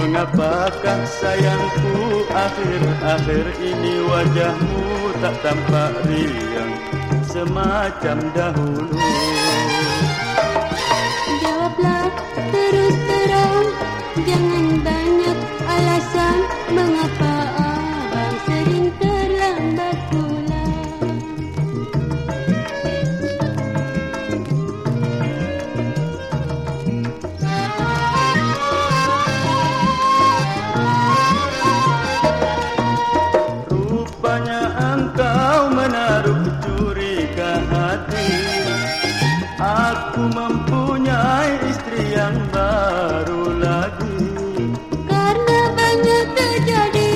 Mengapakah sayangku akhir-akhir ini wajahmu tak tampak riang semacam dahulu? Jawablah terus terang Jangan engkau menaruh curiga hati. Aku mempunyai istri yang baru lagi. Karena banyak terjadi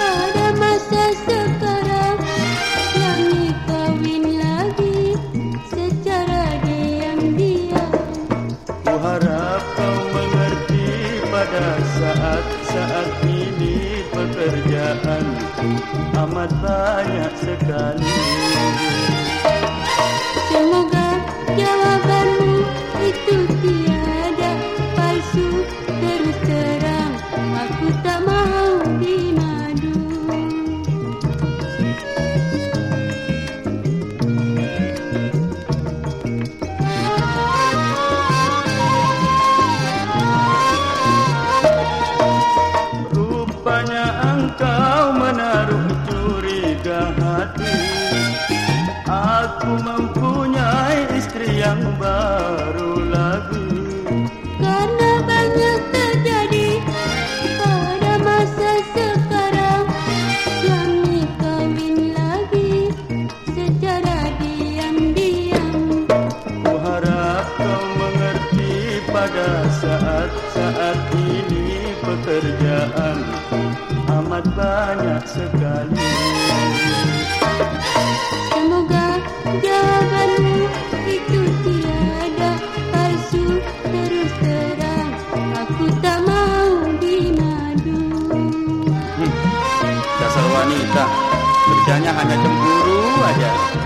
Pada masa sekarang Yang kawin lagi Secara diam-diam. Ku harap kau mengerti pada saat-saat ini Pekerjaanku amat banyak sekali pada saat-saat ini Pekerjaanku amat banyak sekali. Semoga jawabanmu itu tiada palsu. Terus terang aku tak mau dimadu. Hmm, dasar wanita Kerjanya hanya cemburu aja